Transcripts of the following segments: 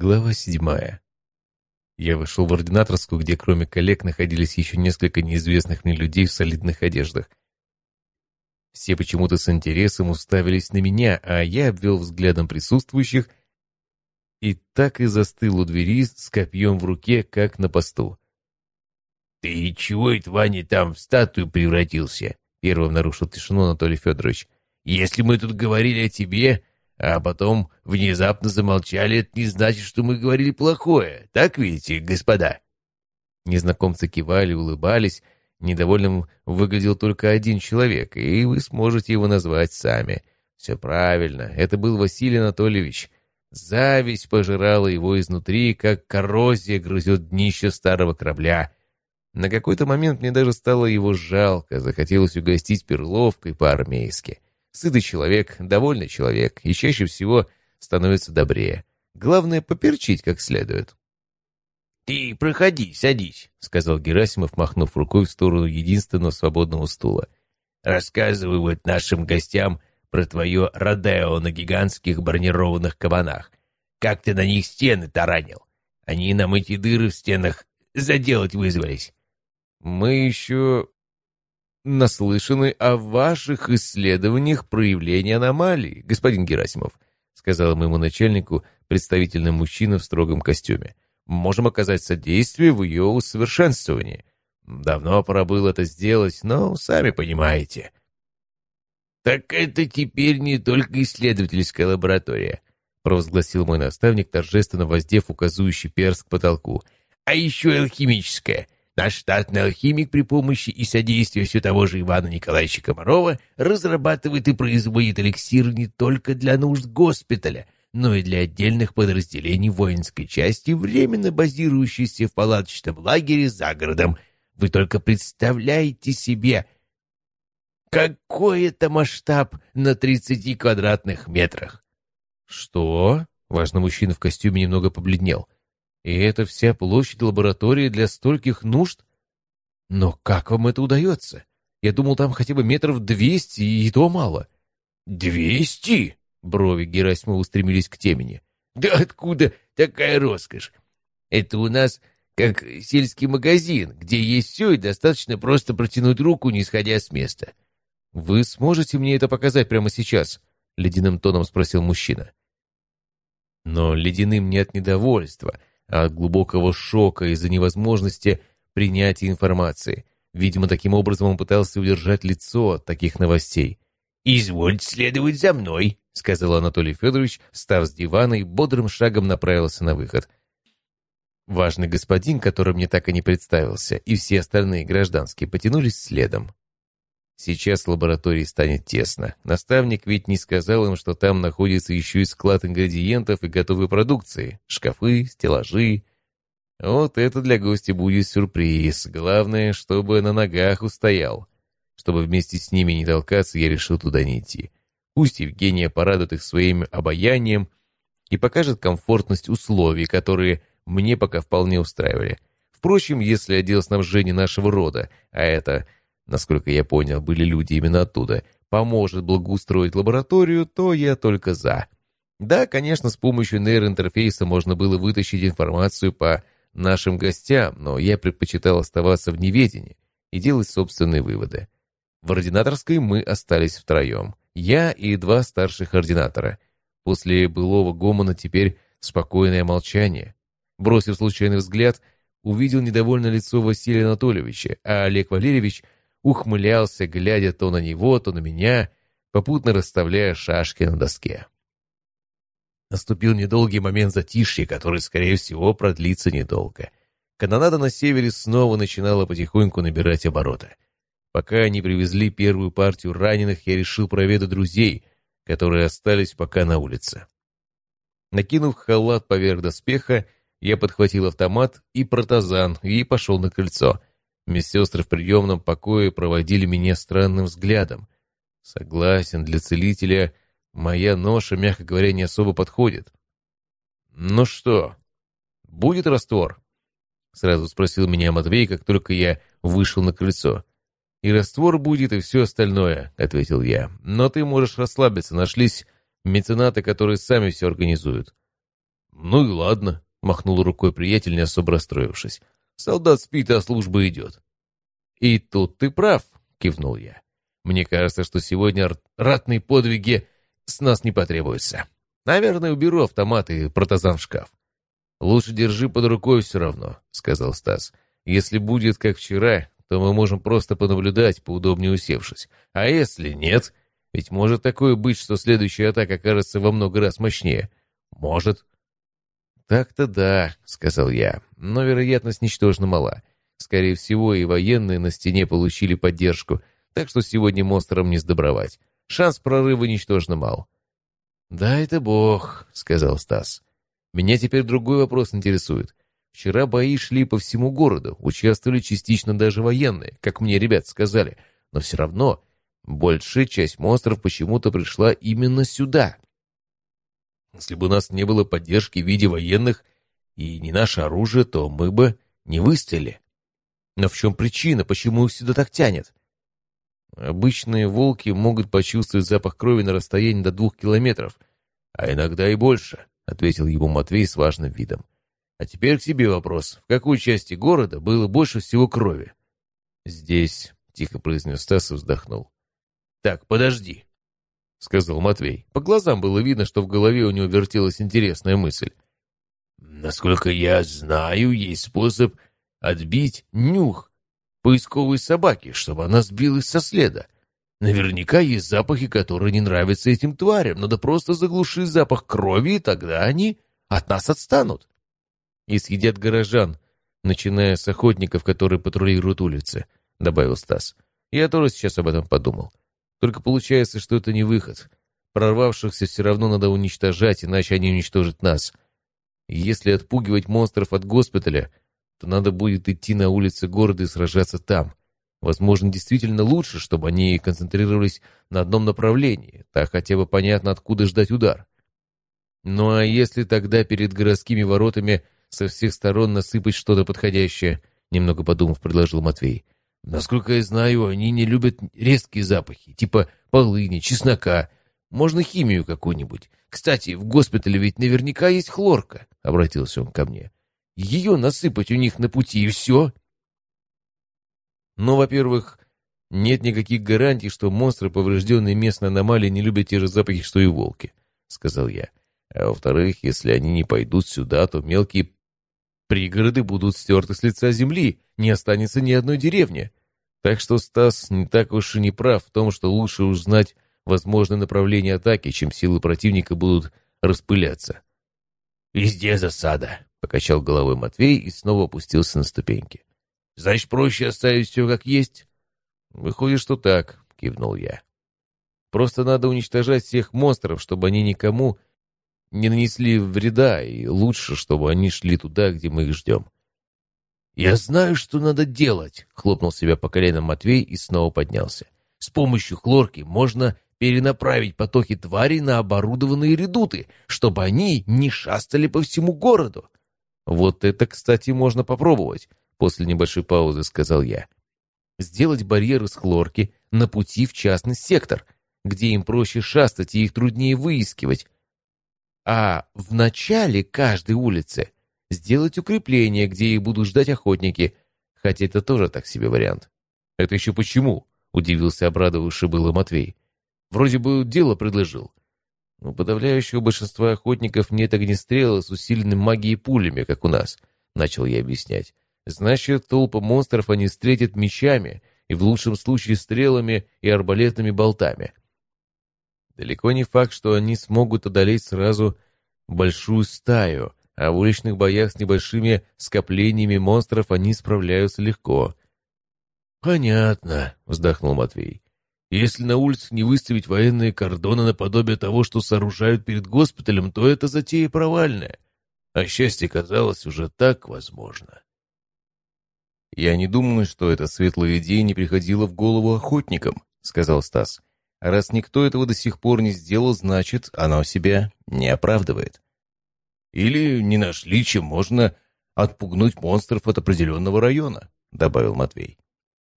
Глава седьмая. Я вышел в ординаторскую, где кроме коллег находились еще несколько неизвестных мне людей в солидных одеждах. Все почему-то с интересом уставились на меня, а я обвел взглядом присутствующих и так и застыл у двери с копьем в руке, как на посту. «Ты чего это, Ваня, там в статую превратился?» Первым нарушил тишину Анатолий Федорович. «Если мы тут говорили о тебе, а потом внезапно замолчали, это не значит, что мы говорили плохое. Так видите, господа?» Незнакомцы кивали, улыбались. Недовольным выглядел только один человек, и вы сможете его назвать сами. Все правильно, это был Василий Анатольевич. Зависть пожирала его изнутри, как коррозия грызет днище старого корабля. На какой-то момент мне даже стало его жалко, захотелось угостить перловкой по-армейски. Сытый человек, довольный человек, и чаще всего становится добрее. Главное, поперчить как следует. «Ты проходи, садись», — сказал Герасимов, махнув рукой в сторону единственного свободного стула. «Рассказывай вот нашим гостям про твое Родео на гигантских бронированных кабанах. Как ты на них стены таранил? Они нам эти дыры в стенах заделать вызвались». «Мы еще наслышаны о ваших исследованиях проявления аномалий, господин Герасимов», сказал моему начальнику представительный мужчина в строгом костюме. «Можем оказать содействие в ее усовершенствовании. Давно пора было это сделать, но сами понимаете». «Так это теперь не только исследовательская лаборатория», провозгласил мой наставник, торжественно воздев указующий перст к потолку, «а еще алхимическая». Наш штатный алхимик при помощи и содействия все того же Ивана Николаевича Комарова разрабатывает и производит эликсир не только для нужд госпиталя, но и для отдельных подразделений воинской части, временно базирующейся в палаточном лагере за городом. Вы только представляете себе, какой это масштаб на 30 квадратных метрах. «Что?» — важный мужчина в костюме немного побледнел. И это вся площадь лаборатории для стольких нужд? Но как вам это удается? Я думал, там хотя бы метров двести, и то мало. «Двести?» — брови Герасимова устремились к темени. «Да откуда такая роскошь? Это у нас как сельский магазин, где есть все и достаточно просто протянуть руку, не сходя с места». «Вы сможете мне это показать прямо сейчас?» — ледяным тоном спросил мужчина. Но ледяным не от недовольства, а от глубокого шока из-за невозможности принятия информации. Видимо, таким образом он пытался удержать лицо от таких новостей. «Извольте следовать за мной», — сказал Анатолий Федорович, встав с дивана и бодрым шагом направился на выход. Важный господин, который мне так и не представился, и все остальные гражданские потянулись следом. Сейчас в лаборатории станет тесно. Наставник ведь не сказал им, что там находится еще и склад ингредиентов и готовой продукции. Шкафы, стеллажи. Вот это для гостя будет сюрприз. Главное, чтобы на ногах устоял. Чтобы вместе с ними не толкаться, я решил туда не идти. Пусть Евгения порадует их своим обаянием и покажет комфортность условий, которые мне пока вполне устраивали. Впрочем, если отдел снабжения нашего рода, а это насколько я понял, были люди именно оттуда, поможет благоустроить лабораторию, то я только за. Да, конечно, с помощью нейроинтерфейса можно было вытащить информацию по нашим гостям, но я предпочитал оставаться в неведении и делать собственные выводы. В ординаторской мы остались втроем. Я и два старших ординатора. После былого гомона теперь спокойное молчание. Бросив случайный взгляд, увидел недовольное лицо Василия Анатольевича, а Олег Валерьевич — ухмылялся, глядя то на него, то на меня, попутно расставляя шашки на доске. Наступил недолгий момент затишья, который, скорее всего, продлится недолго. Канонада на севере снова начинала потихоньку набирать обороты. Пока они привезли первую партию раненых, я решил проведать друзей, которые остались пока на улице. Накинув халат поверх доспеха, я подхватил автомат и протазан и пошел на крыльцо, Медсестры в приемном покое проводили меня странным взглядом. Согласен, для целителя моя ноша, мягко говоря, не особо подходит. «Ну что, будет раствор?» Сразу спросил меня Матвей, как только я вышел на крыльцо. «И раствор будет, и все остальное», — ответил я. «Но ты можешь расслабиться, нашлись меценаты, которые сами все организуют». «Ну и ладно», — махнул рукой приятель, не особо расстроившись. «Солдат спит, а служба идет». «И тут ты прав», — кивнул я. «Мне кажется, что сегодня ратные подвиги с нас не потребуются. Наверное, уберу автомат и протазан в шкаф». «Лучше держи под рукой все равно», — сказал Стас. «Если будет как вчера, то мы можем просто понаблюдать, поудобнее усевшись. А если нет, ведь может такое быть, что следующая атака окажется во много раз мощнее. Может». «Так-то да», — сказал я, — «но вероятность ничтожно мала. Скорее всего, и военные на стене получили поддержку, так что сегодня монстрам не сдобровать. Шанс прорыва ничтожно мал». «Да, это бог», — сказал Стас. «Меня теперь другой вопрос интересует. Вчера бои шли по всему городу, участвовали частично даже военные, как мне ребят сказали, но все равно большая часть монстров почему-то пришла именно сюда. Если бы у нас не было поддержки в виде военных и не наше оружие, то мы бы не выстояли. Но в чем причина, почему их сюда так тянет? Обычные волки могут почувствовать запах крови на расстоянии до двух километров, а иногда и больше, — ответил ему Матвей с важным видом. А теперь к тебе вопрос. В какой части города было больше всего крови? Здесь, — тихо произнес Стас и вздохнул. Так, подожди, — сказал Матвей. По глазам было видно, что в голове у него вертелась интересная мысль. Насколько я знаю, есть способ отбить нюх поисковой собаки, чтобы она сбилась со следа. Наверняка есть запахи, которые не нравятся этим тварям. Надо просто заглушить запах крови, и тогда они от нас отстанут и съедят горожан, начиная с охотников, которые патрулируют улицы», — добавил Стас. «Я тоже сейчас об этом подумал. Только получается, что это не выход. Прорвавшихся все равно надо уничтожать, иначе они уничтожат нас. Если отпугивать монстров от госпиталя, то надо будет идти на улицы города и сражаться там. Возможно, действительно лучше, чтобы они концентрировались на одном направлении, так хотя бы понятно, откуда ждать удар. Ну а если тогда перед городскими воротами со всех сторон насыпать что-то подходящее», — немного подумав, предложил Матвей. «Насколько я знаю, они не любят резкие запахи, типа полыни, чеснока. Можно химию какую-нибудь. Кстати, в госпитале ведь наверняка есть хлорка», — обратился он ко мне. «Ее насыпать у них на пути, и все». «Ну, во-первых, нет никаких гарантий, что монстры, поврежденные местной аномалией, не любят те же запахи, что и волки», — сказал я. «А во-вторых, если они не пойдут сюда, то мелкие Пригороды будут стерты с лица земли, не останется ни одной деревни. Так что Стас не так уж и не прав в том, что лучше уж знать возможное направление атаки, чем силы противника будут распыляться. «Везде засада», — покачал головой Матвей и снова опустился на ступеньки. «Значит, проще оставить все как есть?» «Выходит, что так», — кивнул я. «Просто надо уничтожать всех монстров, чтобы они никому не нанесли вреда, и лучше, чтобы они шли туда, где мы их ждем. «Я знаю, что надо делать», — хлопнул себя по коленам Матвей и снова поднялся. «С помощью хлорки можно перенаправить потоки тварей на оборудованные редуты, чтобы они не шастали по всему городу». «Вот это, кстати, можно попробовать», — после небольшой паузы сказал я. «Сделать барьер из хлорки на пути в частный сектор, где им проще шастать и их труднее выискивать, а в начале каждой улицы сделать укрепление, где их будут ждать охотники, хотя это тоже так себе вариант. «Это еще почему?» — удивился обрадовавший было Матвей. «Вроде бы дело предложил». «У подавляющего большинства охотников нет огнестрела с усиленным магией пулями, как у нас», — начал я объяснять. «Значит, толпа монстров они встретят мечами и в лучшем случае стрелами и арбалетными болтами. Далеко не факт, что они смогут одолеть сразу большую стаю, а в уличных боях с небольшими скоплениями монстров они справляются легко. «Понятно», — вздохнул Матвей. «Если на улицах не выставить военные кордоны наподобие того, что сооружают перед госпиталем, то это затея провальная. А счастье казалось уже так возможно». «Я не думаю, что эта светлая идея не приходила в голову охотникам», — сказал Стас. Раз никто этого до сих пор не сделал, значит, оно себя не оправдывает. Или не нашли, чем можно отпугнуть монстров от определенного района, добавил Матвей.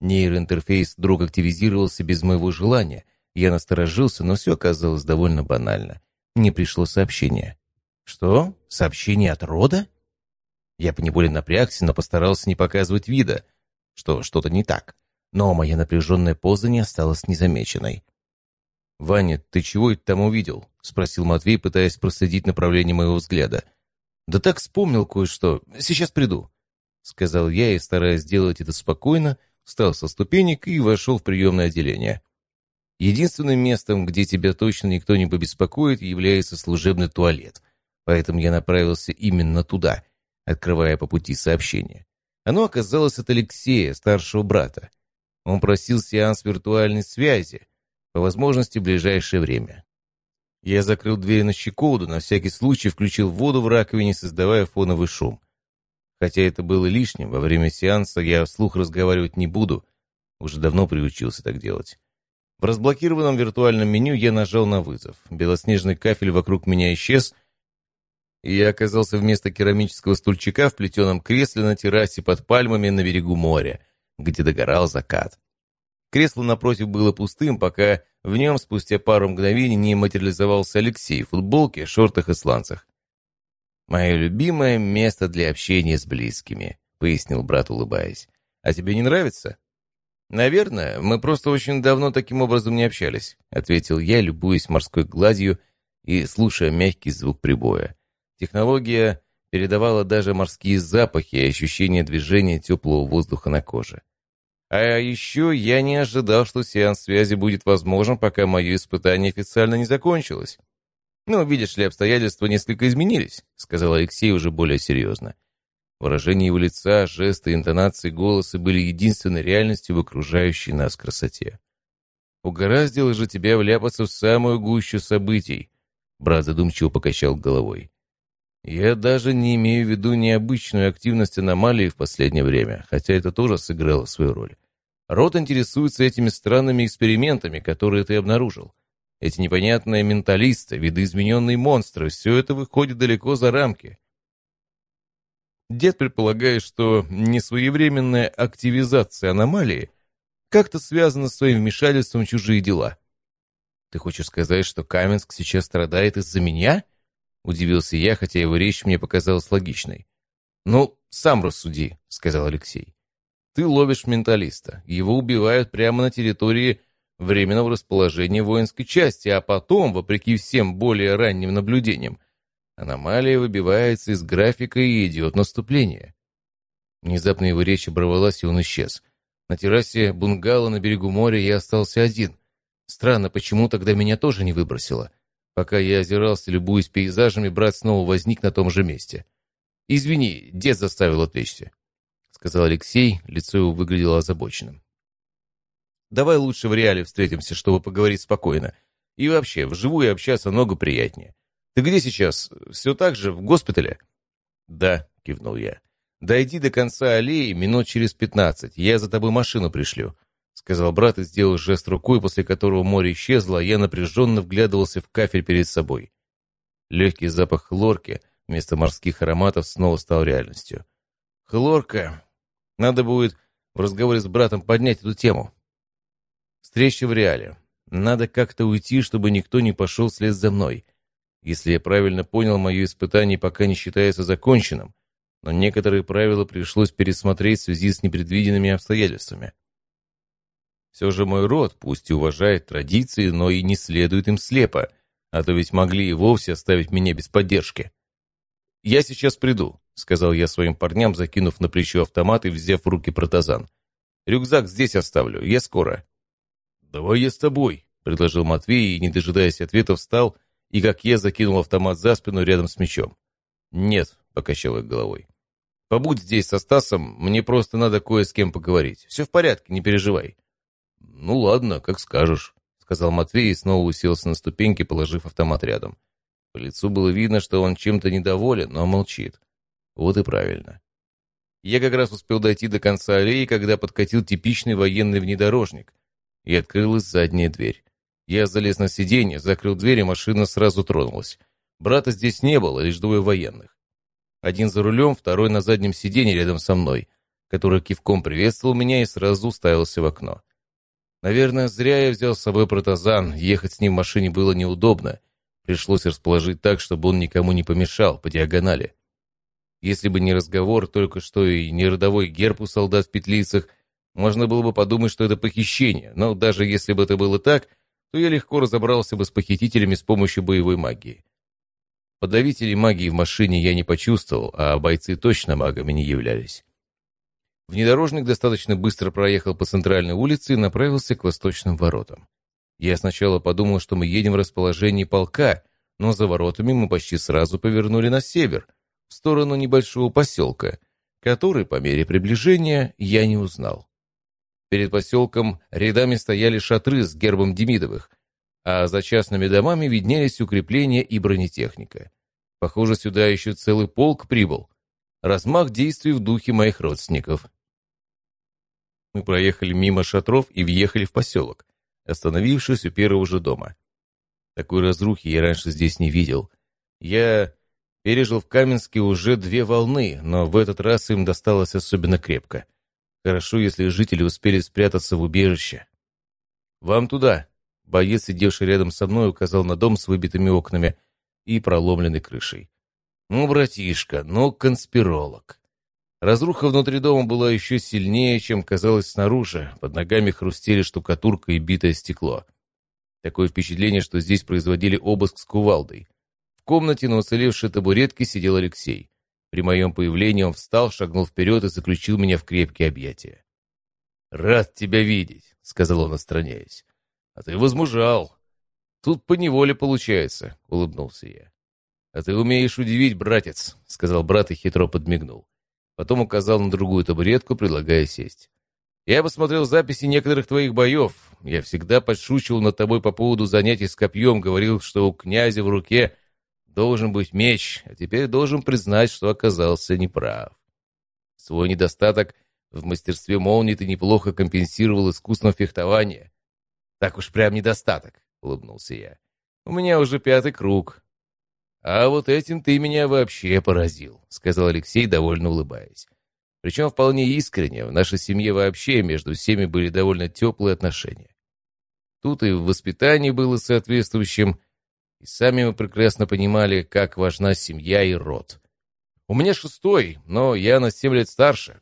Нейроинтерфейс вдруг активизировался без моего желания. Я насторожился, но все оказалось довольно банально. Мне пришло сообщение. «Что? Сообщение от рода?» Я поневоле напрягся, но постарался не показывать вида, что что-то не так. Но моя напряженная поза не осталась незамеченной. «Ваня, ты чего это там увидел?» — спросил Матвей, пытаясь проследить направление моего взгляда. «Да так вспомнил кое-что. Сейчас приду», — сказал я, и, стараясь сделать это спокойно, встал со ступенек и вошел в приемное отделение. Единственным местом, где тебя точно никто не побеспокоит, является служебный туалет. Поэтому я направился именно туда, открывая по пути сообщение. Оно оказалось от Алексея, старшего брата. Он просил сеанс виртуальной связи, по возможности в ближайшее время. Я закрыл дверь на щеколду, на всякий случай включил воду в раковине, создавая фоновый шум. Хотя это было лишним, во время сеанса я вслух разговаривать не буду, уже давно приучился так делать. В разблокированном виртуальном меню я нажал на вызов. Белоснежный кафель вокруг меня исчез, и я оказался вместо керамического стульчика в плетеном кресле на террасе под пальмами на берегу моря, где догорал закат. Кресло напротив было пустым, пока в нем спустя пару мгновений не материализовался Алексей в футболке, шортах и сланцах. «Мое любимое место для общения с близкими», — пояснил брат, улыбаясь. «А тебе не нравится?» «Наверное, мы просто очень давно таким образом не общались», — ответил я, любуясь морской гладью и слушая мягкий звук прибоя. Технология передавала даже морские запахи и ощущение движения теплого воздуха на коже. А еще я не ожидал, что сеанс связи будет возможен, пока мое испытание официально не закончилось. «Ну, видишь ли, обстоятельства несколько изменились», — сказал Алексей уже более серьезно. Выражение его лица, жесты, интонации голоса были единственной реальностью в окружающей нас красоте. «Угораздило же тебя вляпаться в самую гущу событий», — брат задумчиво покачал головой. «Я даже не имею в виду необычную активность аномалии в последнее время, хотя это тоже сыграло свою роль. Рот интересуется этими странными экспериментами, которые ты обнаружил. Эти непонятные менталисты, видоизмененные монстры, все это выходит далеко за рамки. Дед предполагает, что несвоевременная активизация аномалии как-то связана с своим вмешательством в чужие дела. «Ты хочешь сказать, что Каменск сейчас страдает из-за меня?» Удивился я, хотя его речь мне показалась логичной. «Ну, сам рассуди», — сказал Алексей. «Ты ловишь менталиста. Его убивают прямо на территории временного расположения воинской части, а потом, вопреки всем более ранним наблюдениям, Аномалия выбивается из графика и идет наступление. Внезапно его речь оборвалась, и он исчез. На террасе бунгало на берегу моря я остался один. Странно, почему тогда меня тоже не выбросило? Пока я озирался, любуясь пейзажами, брат снова возник на том же месте. «Извини, дед заставил отвлечься», — сказал Алексей, лицо его выглядело озабоченным. «Давай лучше в реале встретимся, чтобы поговорить спокойно. И вообще, вживую общаться много приятнее. Ты где сейчас? Все так же, в госпитале?» «Да», — кивнул я. «Дойди до конца аллеи минут через пятнадцать. Я за тобой машину пришлю», — сказал брат и сделал жест рукой, после которого море исчезло, а я напряженно вглядывался в кафель перед собой. Легкий запах хлорки вместо морских ароматов снова стал реальностью. «Хлорка! Надо будет в разговоре с братом поднять эту тему. Встреча в реале. Надо как-то уйти, чтобы никто не пошел вслед за мной». Если я правильно понял, мое испытание пока не считается законченным, но некоторые правила пришлось пересмотреть в связи с непредвиденными обстоятельствами. Все же мой род, пусть и уважает традиции, но и не следует им слепо, а то ведь могли и вовсе оставить меня без поддержки. «Я сейчас приду», — сказал я своим парням, закинув на плечо автомат и взяв в руки протазан. «Рюкзак здесь оставлю, я скоро». «Давай я с тобой», — предложил Матвей и, не дожидаясь ответа, встал и как я закинул автомат за спину рядом с мечом. «Нет», — покачал я головой. «Побудь здесь со Стасом, мне просто надо кое с кем поговорить. Все в порядке, не переживай». «Ну ладно, как скажешь», — сказал Матвей и снова уселся на ступеньки, положив автомат рядом. По лицу было видно, что он чем-то недоволен, но молчит. Вот и правильно. Я как раз успел дойти до конца аллеи, когда подкатил типичный военный внедорожник, и открылась задняя дверь. Я залез на сиденье, закрыл дверь, и машина сразу тронулась. Брата здесь не было, лишь двое военных. Один за рулем, второй на заднем сиденье рядом со мной, который кивком приветствовал меня и сразу уставился в окно. Наверное, зря я взял с собой протазан, ехать с ним в машине было неудобно. Пришлось расположить так, чтобы он никому не помешал, по диагонали. Если бы не разговор, только что и не родовой герб у солдат в петлицах, можно было бы подумать, что это похищение, но даже если бы это было так, то я легко разобрался бы с похитителями с помощью боевой магии. Подавителей магии в машине я не почувствовал, а бойцы точно магами не являлись. Внедорожник достаточно быстро проехал по центральной улице и направился к восточным воротам. Я сначала подумал, что мы едем в расположении полка, но за воротами мы почти сразу повернули на север, в сторону небольшого поселка, который, по мере приближения, я не узнал. Перед поселком рядами стояли шатры с гербом Демидовых, а за частными домами виднелись укрепления и бронетехника. Похоже, сюда еще целый полк прибыл. Размах действий в духе моих родственников. Мы проехали мимо шатров и въехали в поселок, остановившись у первого же дома. Такой разрухи я раньше здесь не видел. Я пережил в Каменске уже две волны, но в этот раз им досталось особенно крепко. Хорошо, если жители успели спрятаться в убежище. «Вам туда!» Боец, сидевший рядом со мной, указал на дом с выбитыми окнами и проломленной крышей. «Ну, братишка, ну, конспиролог!» Разруха внутри дома была еще сильнее, чем казалось снаружи. Под ногами хрустели штукатурка и битое стекло. Такое впечатление, что здесь производили обыск с кувалдой. В комнате на уцелевшей табуретке сидел Алексей. При моем появлении он встал, шагнул вперед и заключил меня в крепкие объятия. «Рад тебя видеть», — сказал он, отстраняясь. «А ты возмужал. Тут поневоле получается», — улыбнулся я. «А ты умеешь удивить, братец», — сказал брат и хитро подмигнул. Потом указал на другую табуретку, предлагая сесть. «Я посмотрел записи некоторых твоих боев. Я всегда подшучивал над тобой по поводу занятий с копьем, говорил, что у князя в руке должен быть меч, а теперь должен признать, что оказался неправ. Свой недостаток в мастерстве молнии ты неплохо компенсировал искусством фехтования. Так уж прям недостаток, — улыбнулся я. У меня уже пятый круг, «А вот этим ты меня вообще поразил», — сказал Алексей, довольно улыбаясь. Причем вполне искренне, в нашей семье вообще между всеми были довольно теплые отношения. Тут и в воспитании было соответствующим, и сами мы прекрасно понимали, как важна семья и род. У меня шестой, но я на семь лет старше.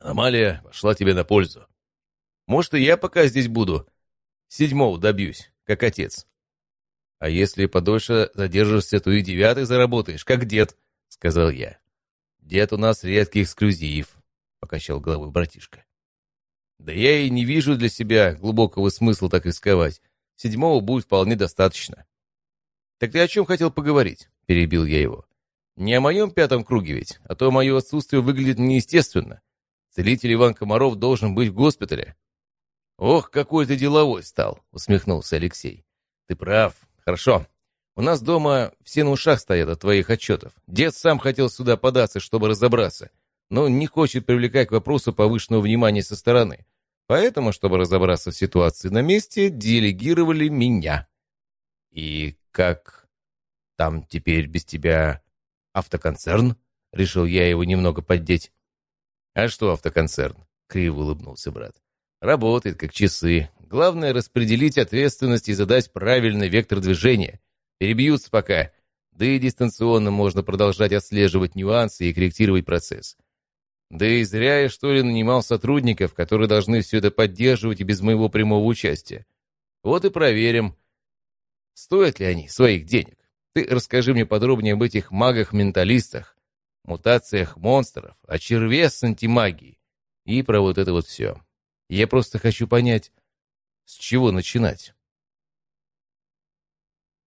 Амалия пошла тебе на пользу. Может, и я пока здесь буду. Седьмого добьюсь, как отец. А если подольше задержишься, то и девятый заработаешь, как дед, — сказал я. Дед у нас редкий эксклюзив, — покачал головой братишка. Да я и не вижу для себя глубокого смысла так рисковать. Седьмого будет вполне достаточно. Так ты о чем хотел поговорить? — перебил я его. Не о моем пятом круге ведь, а то мое отсутствие выглядит неестественно. Целитель Иван Комаров должен быть в госпитале. «Ох, какой ты деловой стал!» — усмехнулся Алексей. «Ты прав. Хорошо. У нас дома все на ушах стоят от твоих отчетов. Дед сам хотел сюда податься, чтобы разобраться, но не хочет привлекать к вопросу повышенного внимания со стороны. Поэтому, чтобы разобраться в ситуации на месте, делегировали меня. И как там теперь без тебя автоконцерн? Решил я его немного поддеть. А что автоконцерн? Криво улыбнулся брат. Работает как часы. Главное — распределить ответственность и задать правильный вектор движения. Перебьются пока. Да и дистанционно можно продолжать отслеживать нюансы и корректировать процесс. Да и зря я, что ли, нанимал сотрудников, которые должны все это поддерживать и без моего прямого участия. Вот и проверим, стоят ли они своих денег. Ты расскажи мне подробнее об этих магах-менталистах, мутациях монстров, о черве с антимагией и про вот это вот все. Я просто хочу понять, с чего начинать.